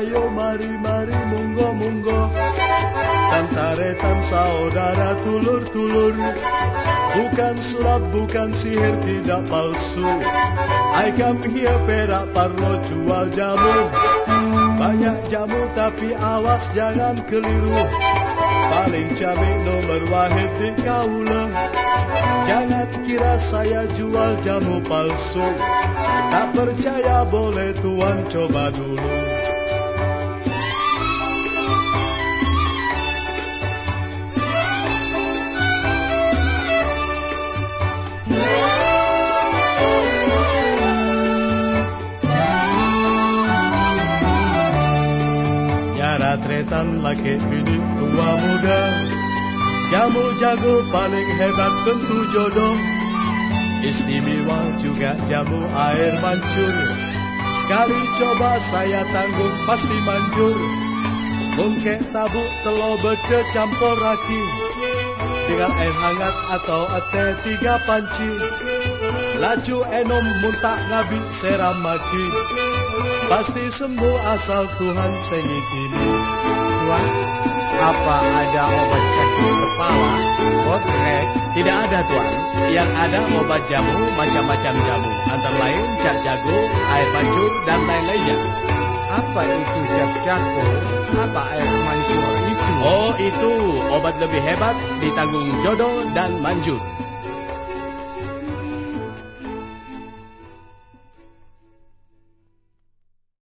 ayo mari mari monggo monggo. Tantaretan saudara tulur-tulur Bukan sulap, bukan sihir, tidak palsu. I come here perak parlo jual jamu. Banyak jamu tapi awas jangan keliru. Paling camik nomor wahid di kaula. Jangan kira saya jual jamu palsu. Tak percaya boleh tuan coba dulu Tretan laki bini tua muda. Jamu jago paling hebat tentu jodoh. Istimewa juga jamu air mancur. Sekali coba saya tanggung pasti manjur. Bungkek tabuk telur bece campur raki Dengan air hangat atau ate tiga panci Laju enom muntah ngabi seram mati Pasti sembuh asal Tuhan sengikini Tuan, apa ada obat sakit kepala? Kotrek? Tidak ada tuan Yang ada obat jamu macam-macam jamu Antara lain cat jago, air mancur dan lain-lainnya Apa itu cap jago? Apa air mancur itu? Oh itu obat lebih hebat ditanggung jodoh dan manjur